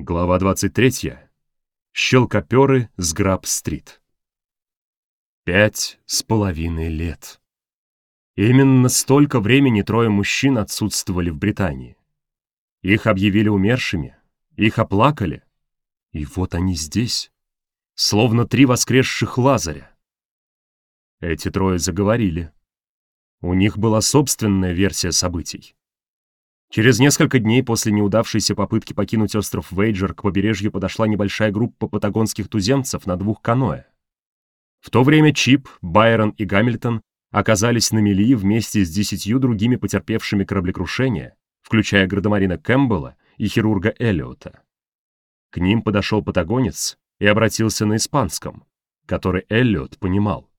Глава 23. Щелкоперы с Граб-стрит. Пять с половиной лет. Именно столько времени трое мужчин отсутствовали в Британии. Их объявили умершими, их оплакали. И вот они здесь, словно три воскресших Лазаря. Эти трое заговорили. У них была собственная версия событий. Через несколько дней после неудавшейся попытки покинуть остров Вейджер к побережью подошла небольшая группа патагонских туземцев на двух каноэ. В то время Чип, Байрон и Гамильтон оказались на мели вместе с десятью другими потерпевшими кораблекрушение, включая градомарина Кэмпбелла и хирурга Эллиота. К ним подошел патагонец и обратился на испанском, который Эллиот понимал.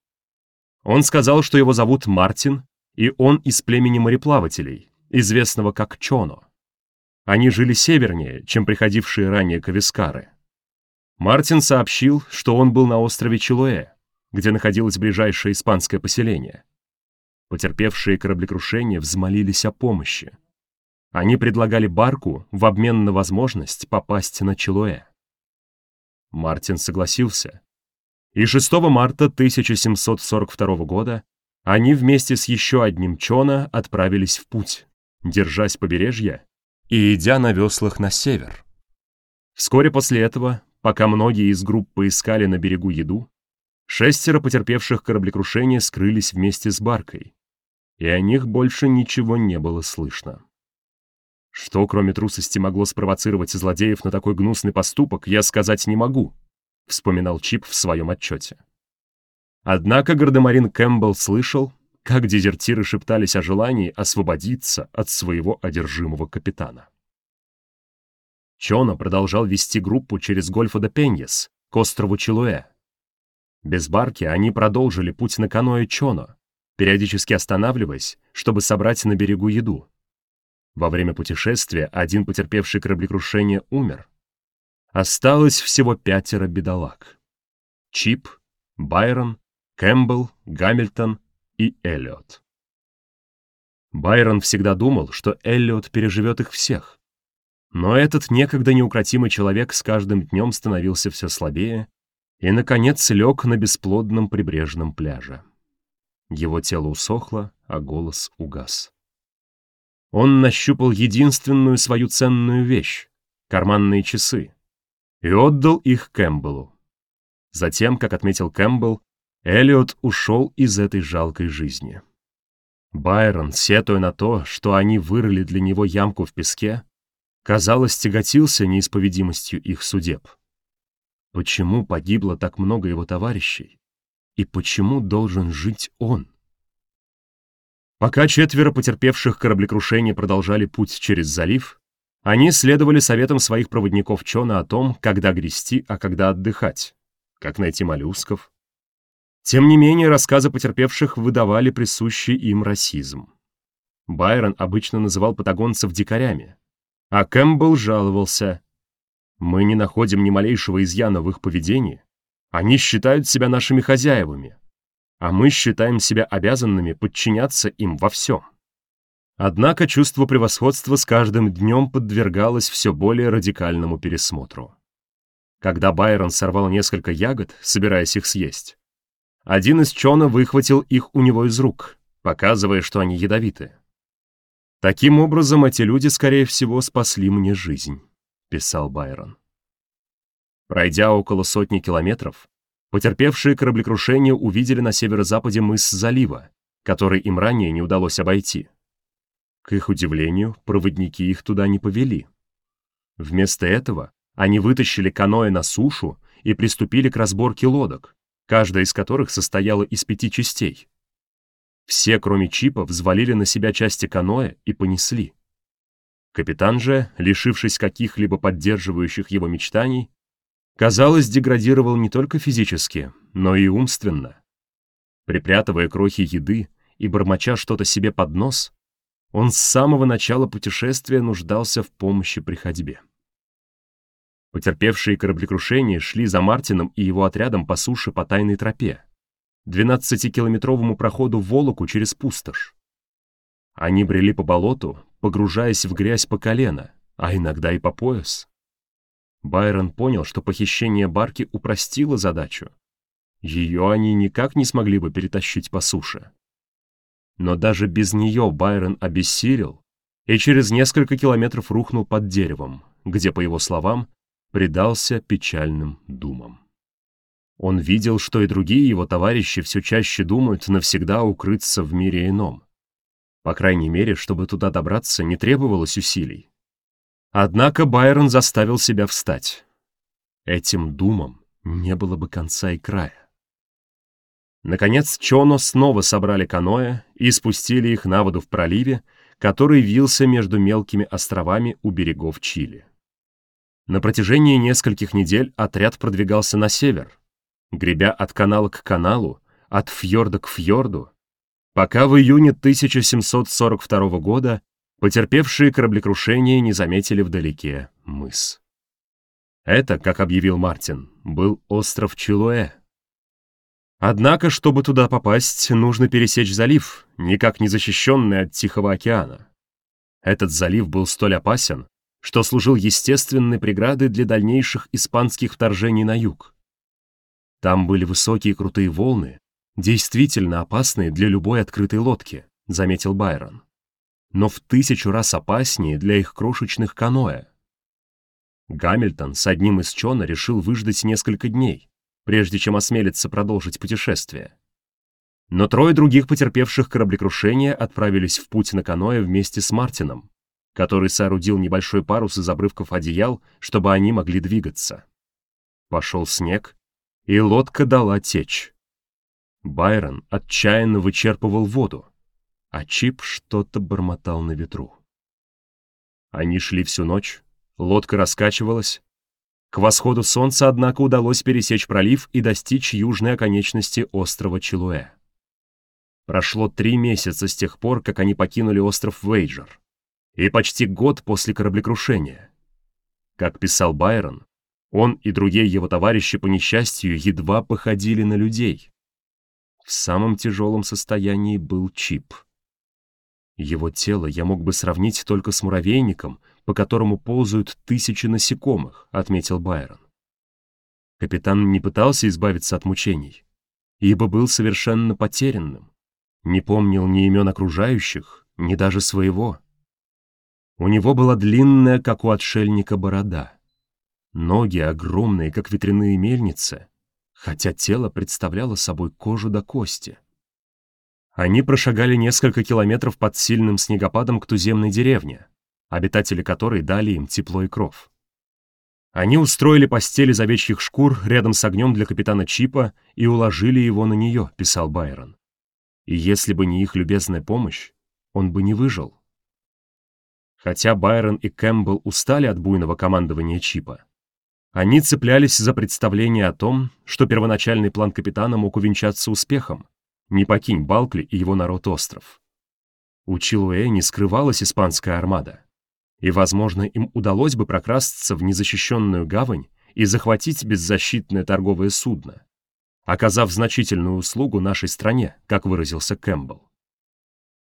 Он сказал, что его зовут Мартин, и он из племени мореплавателей, известного как Чоно. Они жили севернее, чем приходившие ранее кавискары. Мартин сообщил, что он был на острове Чилуэ, где находилось ближайшее испанское поселение. Потерпевшие кораблекрушение взмолились о помощи. Они предлагали Барку в обмен на возможность попасть на Чилуэ. Мартин согласился. И 6 марта 1742 года они вместе с еще одним Чона отправились в путь держась побережья и идя на веслах на север. Вскоре после этого, пока многие из группы искали на берегу еду, шестеро потерпевших кораблекрушение скрылись вместе с баркой, и о них больше ничего не было слышно. Что, кроме трусости, могло спровоцировать злодеев на такой гнусный поступок, я сказать не могу, вспоминал Чип в своем отчете. Однако гардемарин Кэмпбелл слышал, как дезертиры шептались о желании освободиться от своего одержимого капитана. Чона продолжал вести группу через Гольфо де Пеньес к острову Чилуэ. Без барки они продолжили путь на каноэ Чоно, периодически останавливаясь, чтобы собрать на берегу еду. Во время путешествия один потерпевший кораблекрушение умер. Осталось всего пятеро бедолаг. Чип, Байрон, Кэмпбелл, Гамильтон и Эллиот. Байрон всегда думал, что Эллиот переживет их всех. Но этот некогда неукротимый человек с каждым днем становился все слабее и, наконец, лег на бесплодном прибрежном пляже. Его тело усохло, а голос угас. Он нащупал единственную свою ценную вещь — карманные часы, и отдал их Кэмпбеллу. Затем, как отметил Кэмпбелл, Эллиот ушел из этой жалкой жизни. Байрон, сетуя на то, что они вырыли для него ямку в песке, казалось, тяготился неисповедимостью их судеб. Почему погибло так много его товарищей? И почему должен жить он? Пока четверо потерпевших кораблекрушение продолжали путь через залив, они следовали советам своих проводников Чона о том, когда грести, а когда отдыхать, как найти моллюсков, тем не менее, рассказы потерпевших выдавали присущий им расизм. Байрон обычно называл патагонцев дикарями, а Кэмпбелл жаловался. «Мы не находим ни малейшего изъяна в их поведении. Они считают себя нашими хозяевами, а мы считаем себя обязанными подчиняться им во всем». Однако чувство превосходства с каждым днем подвергалось все более радикальному пересмотру. Когда Байрон сорвал несколько ягод, собираясь их съесть, один из Чона выхватил их у него из рук, показывая, что они ядовиты. «Таким образом, эти люди, скорее всего, спасли мне жизнь», — писал Байрон. Пройдя около сотни километров, потерпевшие кораблекрушение увидели на северо-западе мыс залива, который им ранее не удалось обойти. К их удивлению, проводники их туда не повели. Вместо этого они вытащили каноэ на сушу и приступили к разборке лодок, каждая из которых состояла из пяти частей. Все, кроме Чипа, взвалили на себя части каноэ и понесли. Капитан же, лишившись каких-либо поддерживающих его мечтаний, казалось, деградировал не только физически, но и умственно. Припрятывая крохи еды и бормоча что-то себе под нос, он с самого начала путешествия нуждался в помощи при ходьбе. Потерпевшие кораблекрушение шли за Мартином и его отрядом по суше по тайной тропе, 12-километровому проходу в Волоку через пустошь. Они брели по болоту, погружаясь в грязь по колено, а иногда и по пояс. Байрон понял, что похищение барки упростило задачу. Ее они никак не смогли бы перетащить по суше. Но даже без нее Байрон обессилел и через несколько километров рухнул под деревом, где, по его словам, предался печальным думам. Он видел, что и другие его товарищи все чаще думают навсегда укрыться в мире ином. По крайней мере, чтобы туда добраться, не требовалось усилий. Однако Байрон заставил себя встать. Этим думам не было бы конца и края. Наконец Чоно снова собрали каноэ и спустили их на воду в проливе, который вился между мелкими островами у берегов Чили. На протяжении нескольких недель отряд продвигался на север, гребя от канала к каналу, от фьорда к фьорду, пока в июне 1742 года потерпевшие кораблекрушение не заметили вдалеке мыс. Это, как объявил Мартин, был остров Чилуэ. Однако, чтобы туда попасть, нужно пересечь залив, никак не защищенный от Тихого океана. Этот залив был столь опасен, что служил естественной преградой для дальнейших испанских вторжений на юг. Там были высокие крутые волны, действительно опасные для любой открытой лодки, заметил Байрон. Но в тысячу раз опаснее для их крошечных каноэ. Гамильтон с одним из Чона решил выждать несколько дней, прежде чем осмелиться продолжить путешествие. Но трое других потерпевших кораблекрушение отправились в путь на каноэ вместе с Мартином, который соорудил небольшой парус из обрывков одеял, чтобы они могли двигаться. Пошел снег, и лодка дала течь. Байрон отчаянно вычерпывал воду, а Чип что-то бормотал на ветру. Они шли всю ночь, лодка раскачивалась, к восходу солнца, однако, удалось пересечь пролив и достичь южной оконечности острова Чилуэ. Прошло три месяца с тех пор, как они покинули остров Вейджер, и почти год после кораблекрушения. Как писал Байрон, он и другие его товарищи по несчастью едва походили на людей. В самом тяжелом состоянии был Чип. Его тело я мог бы сравнить только с муравейником, по которому ползают тысячи насекомых, отметил Байрон. Капитан не пытался избавиться от мучений, ибо был совершенно потерянным, не помнил ни имен окружающих, ни даже своего. У него была длинная, как у отшельника, борода. Ноги огромные, как ветряные мельницы, хотя тело представляло собой кожу до кости. Они прошагали несколько километров под сильным снегопадом к туземной деревне, обитатели которой дали им тепло и кров. Они устроили постель из овечьих шкур рядом с огнем для капитана Чипа и уложили его на нее, писал Байрон. И если бы не их любезная помощь, он бы не выжил. Хотя Байрон и Кэмпбелл устали от буйного командования Чипа, они цеплялись за представление о том, что первоначальный план капитана мог увенчаться успехом. Не покинь Балкли и его народ остров. У Чилуэ не скрывалась испанская армада и, возможно, им удалось бы прокрасться в незащищенную гавань и захватить беззащитное торговое судно, оказав значительную услугу нашей стране, как выразился Кэмпбелл.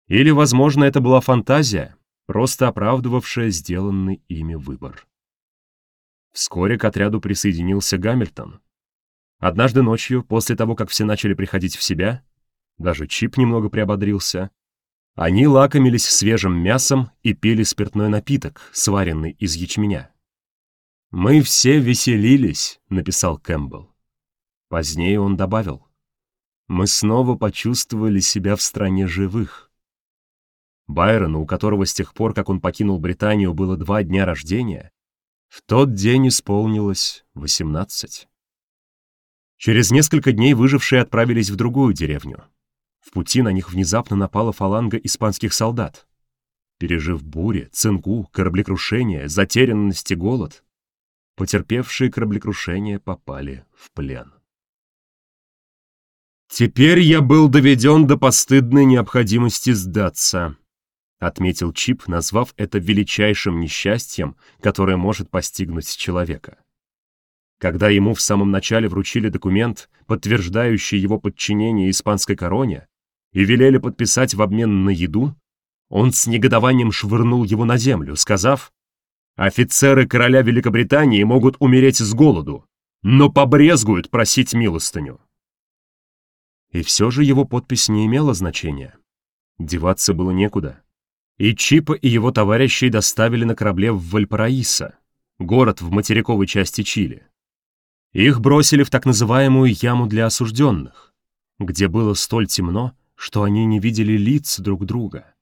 Или, возможно, это была фантазия, просто оправдывавшая сделанный ими выбор. Вскоре к отряду присоединился Гамильтон. Однажды ночью, после того, как все начали приходить в себя, даже Чип немного приободрился, они лакомились свежим мясом и пили спиртной напиток, сваренный из ячменя. «Мы все веселились», — написал Кэмпбелл. Позднее он добавил, «Мы снова почувствовали себя в стране живых». Байрону, у которого с тех пор, как он покинул Британию, было два дня рождения, в тот день исполнилось восемнадцать. Через несколько дней выжившие отправились в другую деревню, в пути на них внезапно напала фаланга испанских солдат. Пережив бури, цинку, кораблекрушение, затерянность и голод, потерпевшие кораблекрушение попали в плен. «Теперь я был доведен до постыдной необходимости сдаться», отметил Чип, назвав это величайшим несчастьем, которое может постигнуть человека. Когда ему в самом начале вручили документ, подтверждающий его подчинение испанской короне, и велели подписать в обмен на еду, он с негодованием швырнул его на землю, сказав, Офицеры короля Великобритании могут умереть с голоду, но побрезгуют просить милостыню. И все же его подпись не имела значения. Деваться было некуда. И Чипа и его товарищей доставили на корабле в Вальпараисо, город в материковой части Чили. Их бросили в так называемую яму для осужденных, где было столь темно, что они не видели лиц друг друга.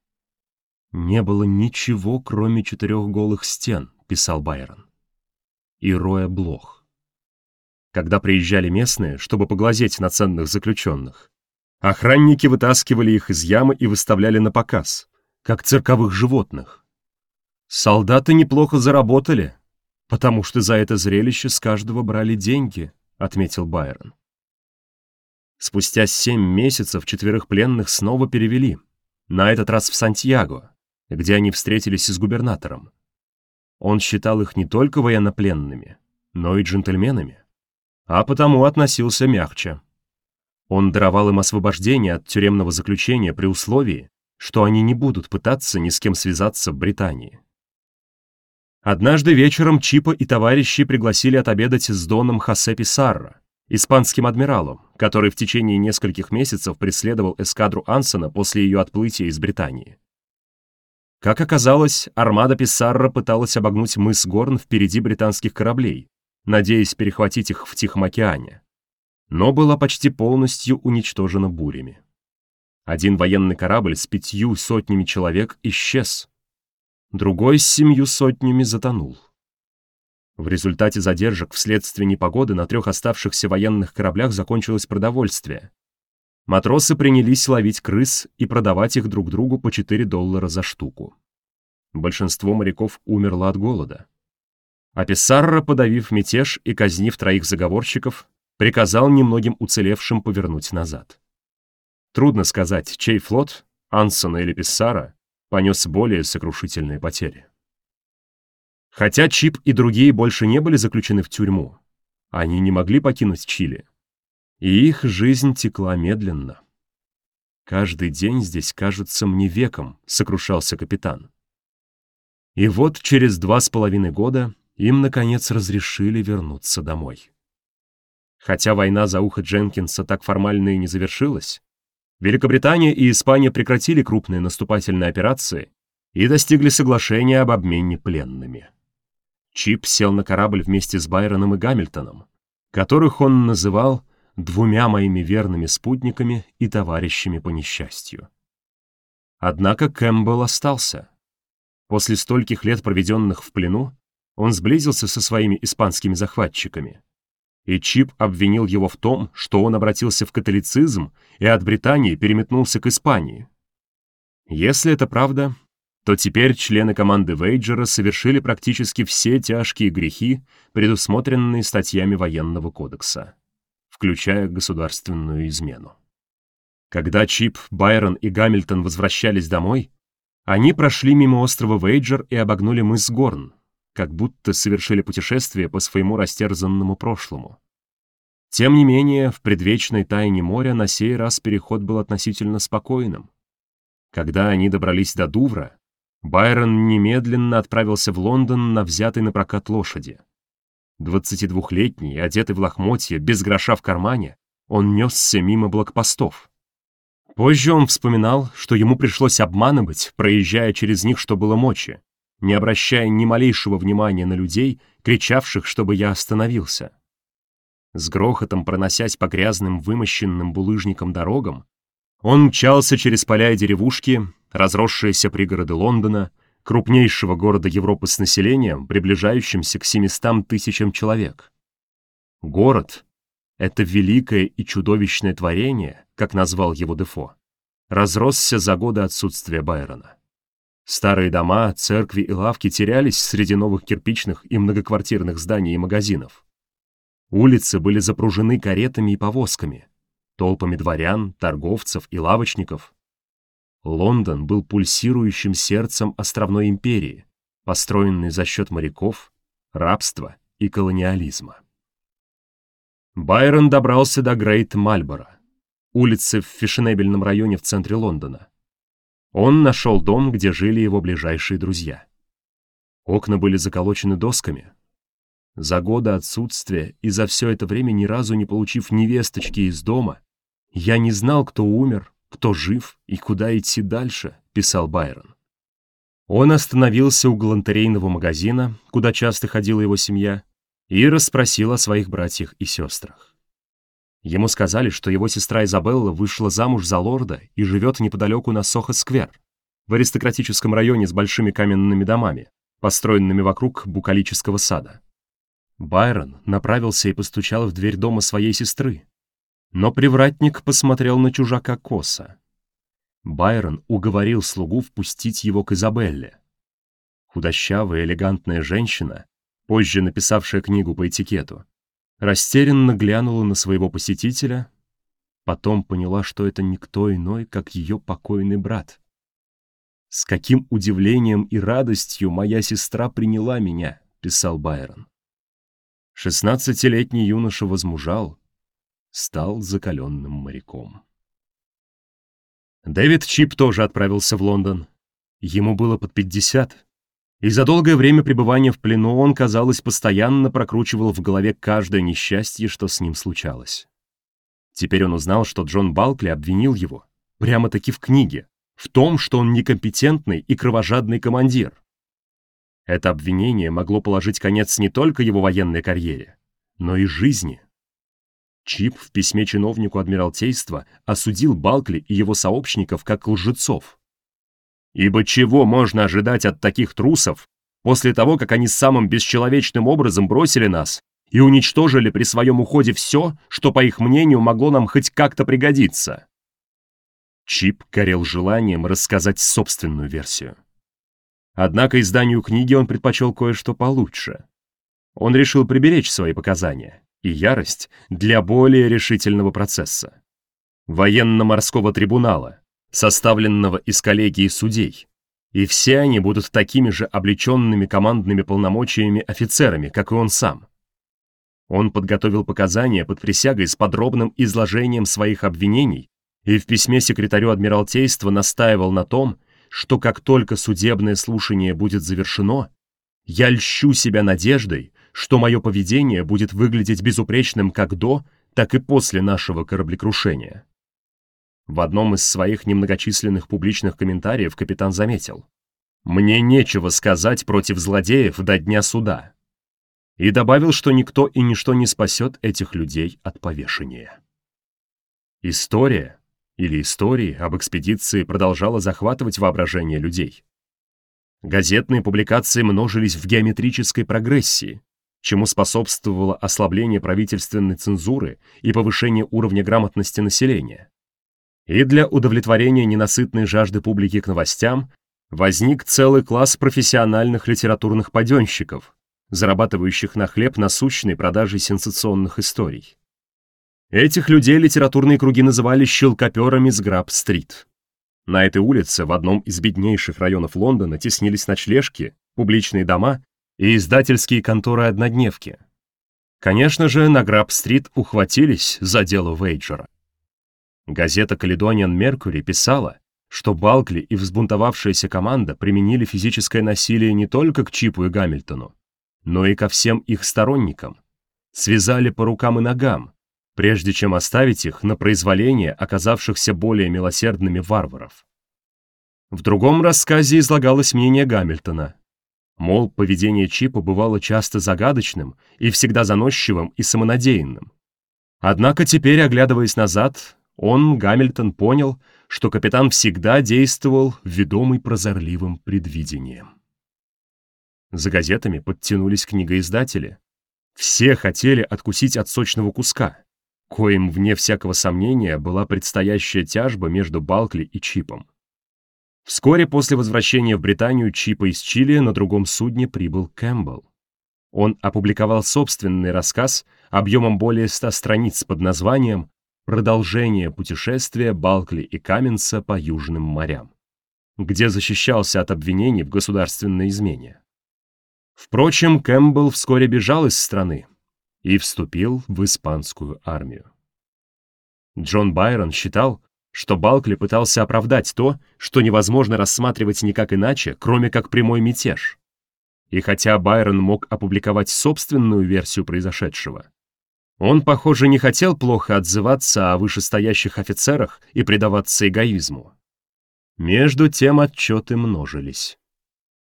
«Не было ничего, кроме четырех голых стен», — писал Байрон. И роя блох. Когда приезжали местные, чтобы поглазеть на ценных заключенных, охранники вытаскивали их из ямы и выставляли на показ, как цирковых животных. Солдаты неплохо заработали, потому что за это зрелище с каждого брали деньги, отметил Байрон. Спустя семь месяцев четверых пленных снова перевели, на этот раз в Сантьяго, где они встретились с губернатором. Он считал их не только военнопленными, но и джентльменами, а потому относился мягче. Он даровал им освобождение от тюремного заключения при условии, что они не будут пытаться ни с кем связаться в Британии. Однажды вечером Чипа и товарищи пригласили отобедать с Доном Хосе Писарро, испанским адмиралом, который в течение нескольких месяцев преследовал эскадру Ансона после ее отплытия из Британии. Как оказалось, армада Писарро пыталась обогнуть мыс Горн впереди британских кораблей, надеясь перехватить их в Тихом океане, но была почти полностью уничтожена бурями. Один военный корабль с пятью сотнями человек исчез, другой с семью сотнями затонул. В результате задержек вследствие непогоды на трех оставшихся военных кораблях закончилось продовольствие. Матросы принялись ловить крыс и продавать их друг другу по 4 доллара за штуку. Большинство моряков умерло от голода. А Писарро, подавив мятеж и казнив троих заговорщиков, приказал немногим уцелевшим повернуть назад. Трудно сказать, чей флот, Ансона или Писсара, понес более сокрушительные потери. Хотя Чип и другие больше не были заключены в тюрьму, они не могли покинуть Чили, и их жизнь текла медленно. «Каждый день здесь кажется мне веком», — сокрушался капитан. И вот через два с половиной года им, наконец, разрешили вернуться домой. Хотя война за ухо Дженкинса так формально и не завершилась, Великобритания и Испания прекратили крупные наступательные операции и достигли соглашения об обмене пленными. Чип сел на корабль вместе с Байроном и Гамильтоном, которых он называл двумя моими верными спутниками и товарищами по несчастью. Однако Кэмпбелл остался. После стольких лет, проведенных в плену, он сблизился со своими испанскими захватчиками и Чип обвинил его в том, что он обратился в католицизм и от Британии переметнулся к Испании. Если это правда, то теперь члены команды Вейджера совершили практически все тяжкие грехи, предусмотренные статьями военного кодекса, включая государственную измену. Когда Чип, Байрон и Гамильтон возвращались домой, они прошли мимо острова Вейджер и обогнули мыс Горн, как будто совершили путешествие по своему растерзанному прошлому. Тем не менее, в предвечной тайне моря на сей раз переход был относительно спокойным. Когда они добрались до Дувра, Байрон немедленно отправился в Лондон на взятой на прокат лошади. 22-летний, одетый в лохмотье, без гроша в кармане, он несся мимо блокпостов. Позже он вспоминал, что ему пришлось обманывать, проезжая через них, что было мочи, не обращая ни малейшего внимания на людей, кричавших, чтобы я остановился. С грохотом проносясь по грязным, вымощенным булыжником дорогам, он мчался через поля и деревушки, разросшиеся пригороды Лондона, крупнейшего города Европы с населением, приближающимся к 700 тысячам человек. Город — это великое и чудовищное творение, как назвал его Дефо, разросся за годы отсутствия Байрона. Старые дома, церкви и лавки терялись среди новых кирпичных и многоквартирных зданий и магазинов. Улицы были запружены каретами и повозками, толпами дворян, торговцев и лавочников. Лондон был пульсирующим сердцем островной империи, построенной за счет моряков, рабства и колониализма. Байрон добрался до Грейт Мальборо, улицы в фешенебельном районе в центре Лондона. Он нашел дом, где жили его ближайшие друзья. Окна были заколочены досками. За годы отсутствия и за все это время ни разу не получив невесточки из дома, я не знал, кто умер, кто жив и куда идти дальше, писал Байрон. Он остановился у галантерейного магазина, куда часто ходила его семья, и расспросил о своих братьях и сестрах. Ему сказали, что его сестра Изабелла вышла замуж за лорда и живет неподалеку на Сохо-сквер, в аристократическом районе с большими каменными домами, построенными вокруг букалического сада. Байрон направился и постучал в дверь дома своей сестры. Но привратник посмотрел на чужака косо. Байрон уговорил слугу впустить его к Изабелле. Худощавая элегантная женщина, позже написавшая книгу по этикету, растерянно глянула на своего посетителя, потом поняла, что это никто иной, как ее покойный брат. «С каким удивлением и радостью моя сестра приняла меня», — писал Байрон. Шестнадцатилетний юноша возмужал, стал закаленным моряком. Дэвид Чип тоже отправился в Лондон. Ему было под 50. И за долгое время пребывания в плену он, казалось, постоянно прокручивал в голове каждое несчастье, что с ним случалось. Теперь он узнал, что Джон Балкли обвинил его, прямо-таки в книге, в том, что он некомпетентный и кровожадный командир. Это обвинение могло положить конец не только его военной карьере, но и жизни. Чип в письме чиновнику Адмиралтейства осудил Балкли и его сообщников как лжецов. Ибо чего можно ожидать от таких трусов после того, как они самым бесчеловечным образом бросили нас и уничтожили при своем уходе все, что, по их мнению, могло нам хоть как-то пригодиться? Чип горел желанием рассказать собственную версию. Однако изданию книги он предпочел кое-что получше. Он решил приберечь свои показания и ярость для более решительного процесса. Военно-морского трибунала, составленного из коллегии судей. И все они будут такими же облеченными командными полномочиями офицерами, как и он сам. Он подготовил показания под присягой с подробным изложением своих обвинений и в письме секретарю Адмиралтейства настаивал на том, что как только судебное слушание будет завершено, я льщу себя надеждой, что мое поведение будет выглядеть безупречным как до, так и после нашего кораблекрушения. В одном из своих немногочисленных публичных комментариев капитан заметил, «Мне нечего сказать против злодеев до дня суда», и добавил, что никто и ничто не спасет этих людей от повешения. История или истории об экспедиции продолжала захватывать воображение людей. Газетные публикации множились в геометрической прогрессии, чему способствовало ослабление правительственной цензуры и повышение уровня грамотности населения. И для удовлетворения ненасытной жажды публики к новостям возник целый класс профессиональных литературных паденщиков, зарабатывающих на хлеб насущной продажей сенсационных историй. Этих людей литературные круги называли щелкоперами с Граб-стрит. На этой улице, в одном из беднейших районов Лондона, теснились ночлежки, публичные дома и издательские конторы-однодневки. Конечно же, на Граб-стрит ухватились за дело Вейджера. Газета «Каледониан Меркури» писала, что Балкли и взбунтовавшаяся команда применили физическое насилие не только к Чипу и Гамильтону, но и ко всем их сторонникам. Связали по рукам и ногам, прежде чем оставить их на произволение оказавшихся более милосердными варваров. В другом рассказе излагалось мнение Гамильтона, Мол, поведение Чипа бывало часто загадочным и всегда заносчивым и самонадеянным. Однако теперь, оглядываясь назад, он, Гамильтон, понял, что капитан всегда действовал ведомый прозорливым предвидением. За газетами подтянулись книгоиздатели. Все хотели откусить от сочного куска, коим, вне всякого сомнения, была предстоящая тяжба между Балкли и Чипом. Вскоре после возвращения в Британию Чипа из Чили на другом судне прибыл Кэмпбелл. Он опубликовал собственный рассказ объемом более ста страниц под названием «Продолжение путешествия Балкли и Каменса по Южным морям», где защищался от обвинений в государственной измене. Впрочем, Кэмпбелл вскоре бежал из страны и вступил в испанскую армию. Джон Байрон считал, что Балкли пытался оправдать то, что невозможно рассматривать никак иначе, кроме как прямой мятеж. И хотя Байрон мог опубликовать собственную версию произошедшего, он, похоже, не хотел плохо отзываться о вышестоящих офицерах и предаваться эгоизму. Между тем отчеты множились.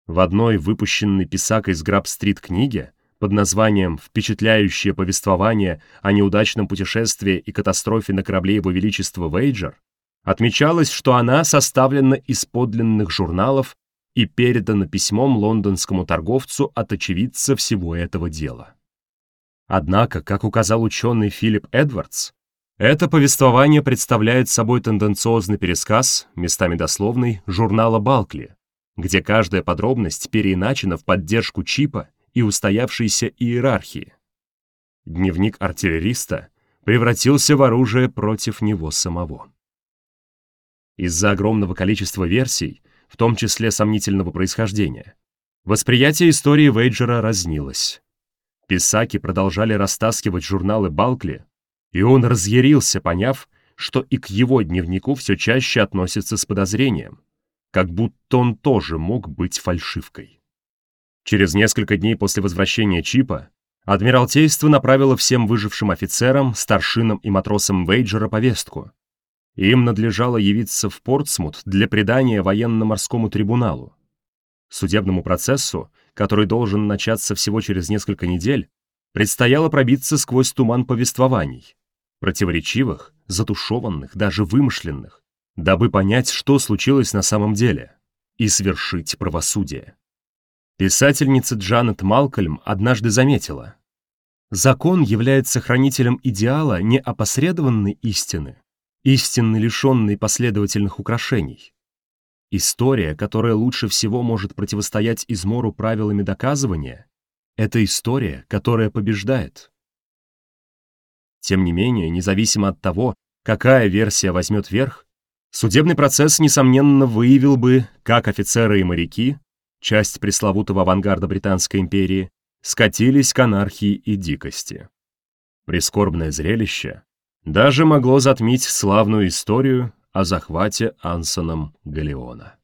В одной выпущенной писакой из Граб-стрит книге под названием «Впечатляющее повествование о неудачном путешествии и катастрофе на корабле Его Величества Вейджер» отмечалось, что она составлена из подлинных журналов и передана письмом лондонскому торговцу от очевидца всего этого дела. Однако, как указал ученый Филипп Эдвардс, это повествование представляет собой тенденциозный пересказ, местами дословный, журнала Балкли, где каждая подробность переиначена в поддержку чипа и устоявшейся иерархии. Дневник артиллериста превратился в оружие против него самого. Из-за огромного количества версий, в том числе сомнительного происхождения, восприятие истории Вейджера разнилось. Писаки продолжали растаскивать журналы Балкли, и он разъярился, поняв, что и к его дневнику все чаще относятся с подозрением, как будто он тоже мог быть фальшивкой. Через несколько дней после возвращения Чипа Адмиралтейство направило всем выжившим офицерам, старшинам и матросам Вейджера повестку. Им надлежало явиться в Портсмут для предания военно-морскому трибуналу. Судебному процессу который должен начаться всего через несколько недель, предстояло пробиться сквозь туман повествований, противоречивых, затушеванных, даже вымышленных, дабы понять, что случилось на самом деле, и свершить правосудие. Писательница Джанет Малкольм однажды заметила, «Закон является хранителем идеала неопосредованной истины, истины, лишенной последовательных украшений, История, которая лучше всего может противостоять измору правилами доказывания, это история, которая побеждает. Тем не менее, независимо от того, какая версия возьмет верх, судебный процесс, несомненно, выявил бы, как офицеры и моряки, часть пресловутого авангарда Британской империи, скатились к анархии и дикости. Прискорбное зрелище даже могло затмить славную историю о захвате Ансоном Галеона.